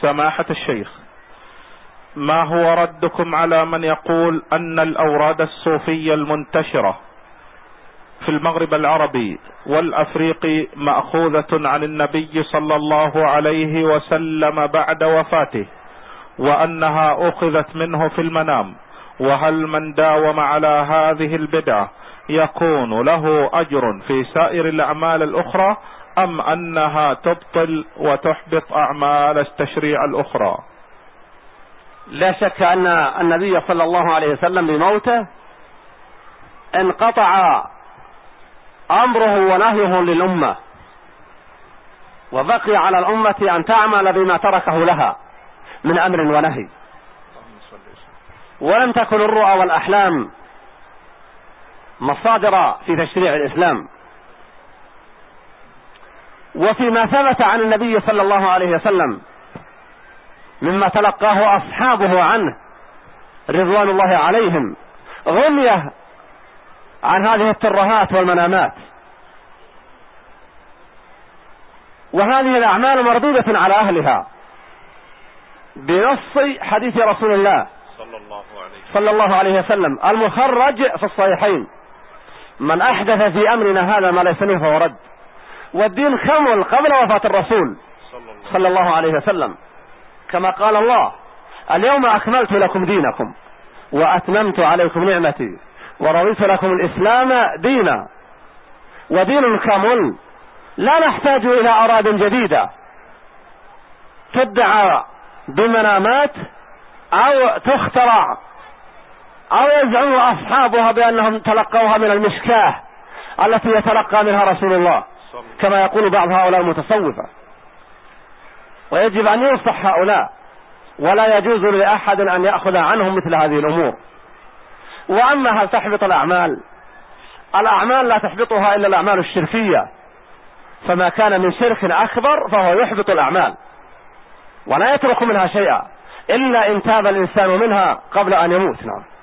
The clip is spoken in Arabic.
سماحة الشيخ ما هو ردكم على من يقول أن الأوراد الصوفية المنتشرة في المغرب العربي والافريقي مأخوذة عن النبي صلى الله عليه وسلم بعد وفاته وأنها أخذت منه في المنام وهل من داوم على هذه البدعة يكون له أجر في سائر الأعمال الأخرى أم أنها تبطل وتحبط أعمال التشريع الأخرى؟ لا شك أن النبي صلى الله عليه وسلم بموته انقطع أمره ونهيه للأمة وبقي على الأمة أن تعمل بما تركه لها من أمر ونهي. ولم تكن الرؤى والأحلام مصادر في تشريع الإسلام. وفيما ثبت عن النبي صلى الله عليه وسلم مما تلقاه أصحابه عنه رضوان الله عليهم غنية عن هذه الترهات والمنامات. وهذه الأعمال مردودة على أهلها بنص حديث رسول الله صلى الله عليه صلى الله عليه وسلم المخرج في الصحيحين من أحدث في أمرنا هذا ما ليس منه فهو رد. والدين كمل قبل وفاة الرسول. صلى الله عليه وسلم. كما قال الله اليوم أكملت لكم دينكم وأتممت عليكم نعمتي ورضيت لكم الإسلام دينا. ودين كامل لا نحتاج إلى اراد جديدة. تدعى بمنامات أو تخترع أو يزعم أصحابها بأنهم تلقوها من المشكاة التي يتلقى منها رسول الله. كما يقول بعض هؤلاء المتصوفة. ويجب أن ينصح هؤلاء ولا يجوز لأحد أن يأخذ عنهم مثل هذه الأمور. وأما هل تحبط الأعمال؟ الأعمال لا تحبطها إلا الأعمال الشركية. فما كان من شرك أكبر فهو يحبط الأعمال. ولا يترك منها شيئا إلا إن تاب الإنسان منها قبل أن يموت. نعم.